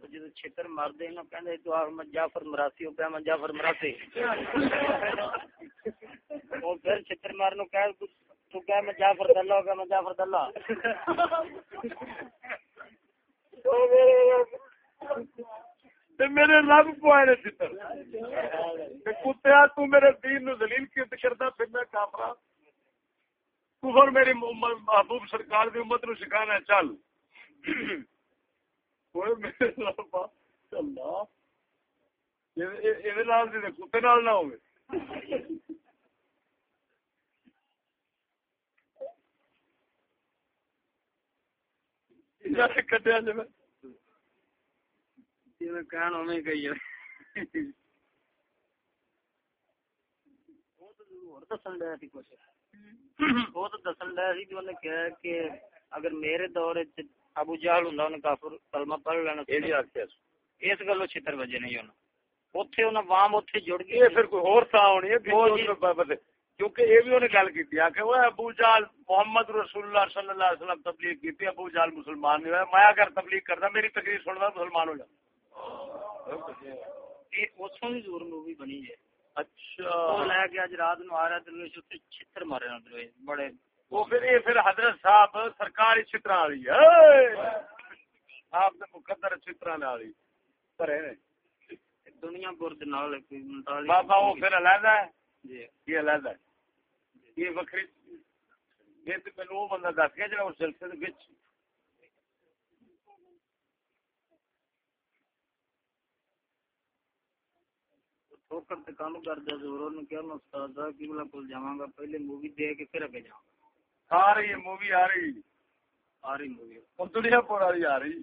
جب چھتر مار دے نا کہندے تو احمد جعفر مراسی ہو پہ احمد جعفر مراسی اور پھر چھتر مارنو کہہ، تو کہہ، میں جعفر دلہ ہو گیا میں جعفر دلہ۔ میرے رب پوائے نے چھتر۔ کتیا، تو میرے دین نو دلیل کی کرتا پھر میں کافرہ کفر میری محبوب سرکار دی امت نو سکھانا چل۔ کتے نال نہ ہوئے۔ کٹیا جی میں۔ کہنا نہیں کہی دسن ڈیا کچھ۔ وہ تو دسن ڈیا سی کہ کہ اگر میرے دور ابو جہل ہوں انہیں کافر کلمہ پڑھ لینا اس گلو چھتر بجے نہیں ہونا اتنے انہیں وام اتنے جڑ گئی پھر کوئی ہور تھا ہونی ہے کیونکہ یہ بھی انہیں گل کی کہ وہ ابو جال محمد رسول اللہ صلی اللہ علیہ وسلم تبلیغ کی تھی ابو جال مسلمان نہیں ہوا میں اگر تبلیغ کرتا میری تقریر سنتا مسلمان ہو جاتا اتوں بھی زور مووی بنی ہے اچھا لے کے اج رات نو آ رہا درویش تے چھتر مارے بڑے وہ پھر یہ پھر حضرت صاحب سرکاری چتر والی ہے۔ آپ نے مقدر چتر والی کرے نے۔ دنیا بر دے نال کوئی 39 بابا وہ پھر علیحدہ ہے؟ جی۔ یہ علیحدہ ہے۔ یہ وکری یہ تو میں وہ بندہ دس گیا جا اس جلسے کے بچ ٹھوکر تے کام کر دے زور نے کیا میں استاد کی بلا کول جاواں گا پہلے مووی دیکھ کے پھر اگے جاواں گا۔ آ رہی ہے مووی آ رہی۔ آ رہی مووی۔ اور دنیا پور والی آ رہی۔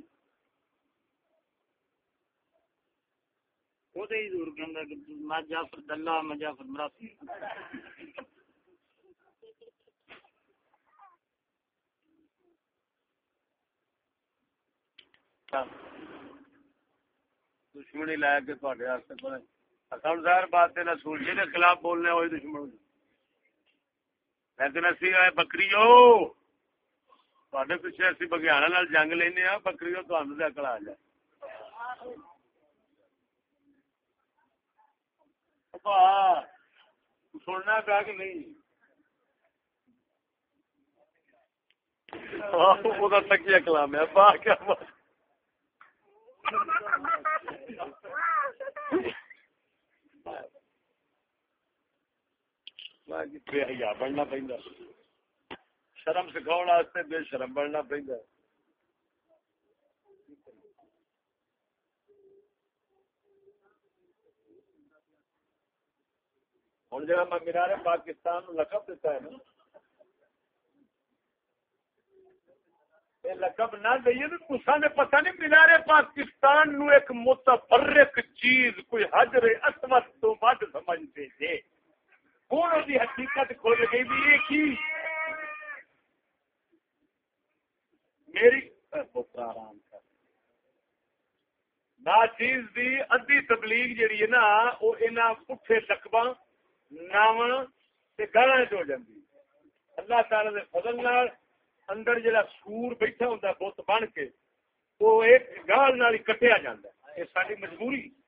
دشمنی لے کے تھوڑے واسطے بڑے بات ہے سورجی کے خلاف بولنے وہی دشمن لیکن اسی بکری تے پیچھے اسی بگیانا نال جنگ لینا بکری تمہیں اکل آ جائے سننا پیا کہ نہیں تکیا کلام ہے کیا بے حیا بننا پہنتا شرم سکھاؤ واسطے بے شرم بننا پہنتا ہوں جا میں مینار پاکستان نو لقب دیتا ہے نا یہ لقب نہ دئیے تو نے پتہ نہیں، مینار پاکستان نو ایک متفرق چیز کوئی حجر اسود تو ود سمجھتے تھے کون وہ حقیقت کھل گئی بھی یہ کی میری آرام کر۔ نا چیز دی ادھی تبلیغ جیڑی ہے نا وہ انہاں پٹھے لقباں، ناواں تے گالاں چ ہو جاندی۔ اللہ تعالی دے فضل نال اندر جڑا سور بیٹھا ہوندا بت بن کے وہ ایک گال نال کٹیا جاندا ہے۔ یہ ساری مجبوری۔ ہے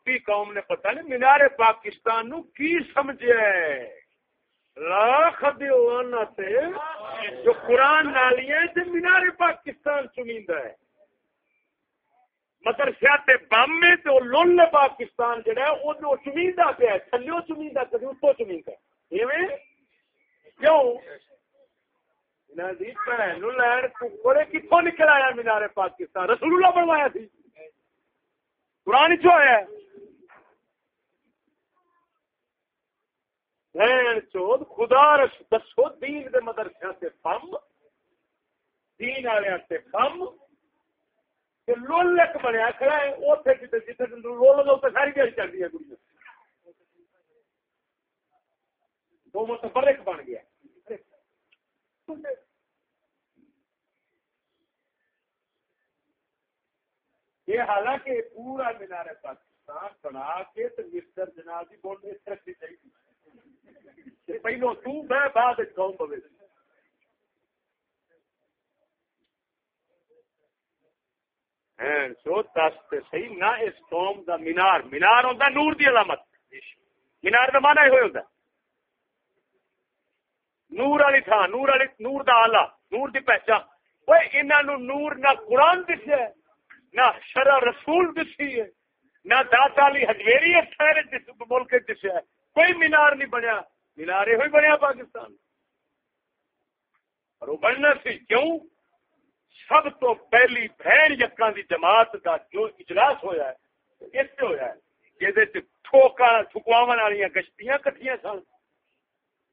کتی قوم نے پتہ نہیں مینار پاکستان نو کی سمجھے لاکھ دیوانا تے جو قرآن نالی ہے تے مینار پاکستان چمیندا ہے۔ مدرسہ تے بم میں تے لول پاکستان جڑا ہے او جو چمیندا پیا ہے تھلیو چمیندا کدی اوتو چمیندا ایویں؟ کیوں؟ انہاں دی بہن نو لین کوڑے کتھوں نکل آیا مینار پاکستان؟ رسول اللہ بنوایا سی قرآن چو ہے۔ چود، خدا رش دسو دین دے مدرسے سے بم دین والے سے بم لولک بنیا کھڑا ہے، اوتھے کتے جتھے لول دو تے ساری دیہی چلدی ہے کڑی دو متفرق بن گیا۔ یہ حالانکہ پورا مینار پاکستان بنا کے تو مسٹر جناب جی بول اس طرح کی چاہیے۔ پہلو تو میں بعد قوم پوے سو دس صحیح نہ اس قوم دا مینار مینار ہوتا نور دی علامت مینار کا مانا یہ ہوتا نور والی تھان نور والی نور دا آلہ نور دی پہچان وہ انہوں نور نہ قرآن دسیا نہ شرع رسول دسی ہے نہ داتا علی ہجویری ملک دسیا ہے کوئی مینار نہیں بنیا۔ مینار یہ بنیا پاکستان۔ اور وہ بننا سی کیوں؟ سب تو پہلی بہن یکاں دی جماعت کا جو اجلاس ہویا ہے اس سے ہویا ہے ٹھوکا والی گشتیاں سن۔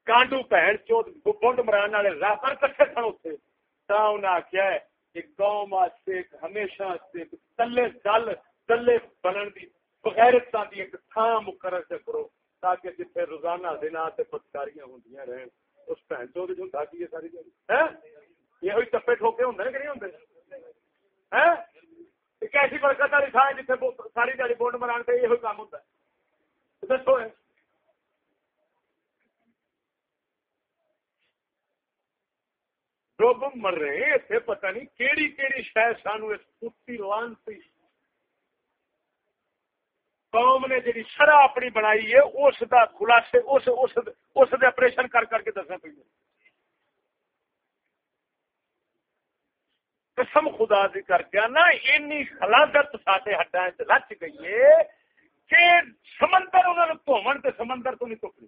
کانڈو بہن چوت بنڈ مران والے راہبر کٹھے سن اتنے تا انہیں آخیا ہے قوم واسطے ہمیشہ تلے دل، تلے بنن دی دی ایک تھان مقرر کرو۔ تاکہ جتنے روزانہ دن بدکاریاں ہوندیاں رہن، اس بھن چود جو کی ساری یہ ہوئی ٹپے ٹھوکے ہوں کہ نہیں ہوں ایک ایسی برکت والی تھان جتنے ساری دیہی بونڈ مران سے یہ کام ہوتا ہے۔ دسو ڈب مر رہے ہیں اتنے پتہ نہیں کیڑی کیڑی شاید سانو اس کتی لانتی قوم نے جی شرح اپنی بنائی ہے، اس دا خلاصے، اس اس اس دے آپریشن کر کر کے دسنا پہ قسم خدا دی کر کے نا اینی خلاقت ساڈے ہڈا رچ گئی ہے کہ سمندر انہوں نے دھومن تے سمندر تو نہیں ٹکری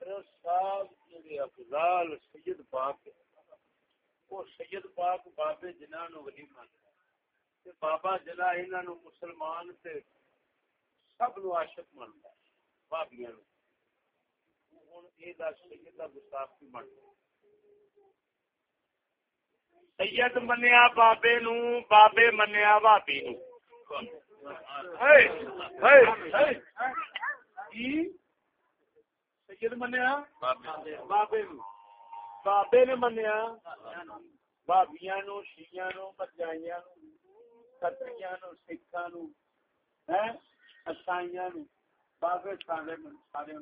حضرت صاحب افضال سید پاک وہ سید پاک بابے جنہوں نے ولی مان بابا جلا انہوں مسلمان تے سب نو عاشق مانتا بابیاں ہوں یہ دس سید کا گستاخی مانتا سید منیا بابے نو بابے منیا بابی نو۔ منیا بابے نے منیا بابیاں نو نو نو کتریاں نو سکھاں نو ہیں نو بابے سارے سارے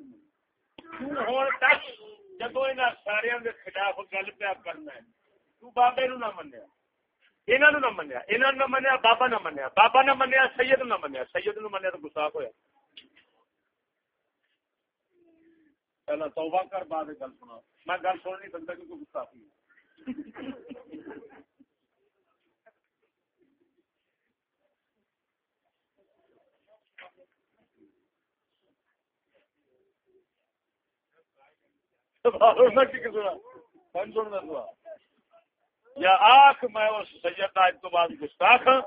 انہاں سارے دے خلاف گل پیا کرنا ہے تو بابے نو نہ منیا انہاں نو نہ منیا انہاں نو منیا بابا نہ منیا بابا نہ منیا سید نہ منیا سید نو منیا تو گستاخ ہویا پہلا توبہ کر بعد گل سنا میں گل سن نہیں سکتا کیونکہ گستاخی یا آخ میں اس سید آج تو بعد گستاخ ہاں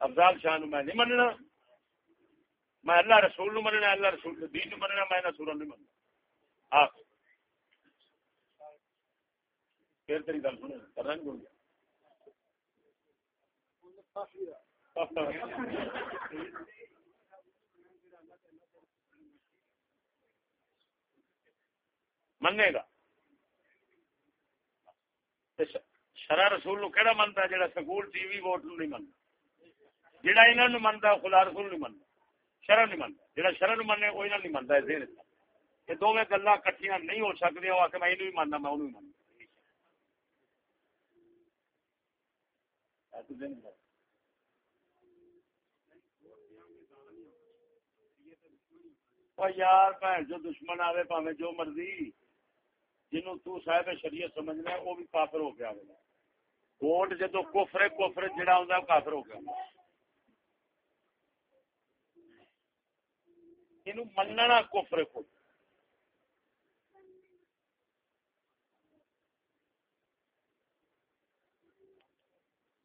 افضال شاہ میں نہیں مننا میں اللہ رسول نو مننا اللہ رسول کے دین نو مننا میں نہ سورا نہیں مننا۔ آخ پھر تیری گل سنے کرنا نہیں بول منے گا۔ شرح رسول نو کہڑا منتا ہے جڑا سکول ٹی وی ووٹ نو نہیں منتا؟ جڑا انہوں نے منتا، خدا رسول نہیں منتا۔ شرح نہیں منتا جڑا شرح نو منے وہ نہیں منتا دین یہ دونوں گلا کٹیاں نہیں ہو سکتی وہ آ کے میں یہ ماننا میں انہوں ماننا یار بھن جو دشمن آئے پاوے جو مرضی جنوں تو صاحب شریعت سمجھنا ہے وہ بھی کافر ہو گیا ووٹ جدو کوفر کوفر جڑا ہوں کافر ہو گیا یہ مننا کفر کوفر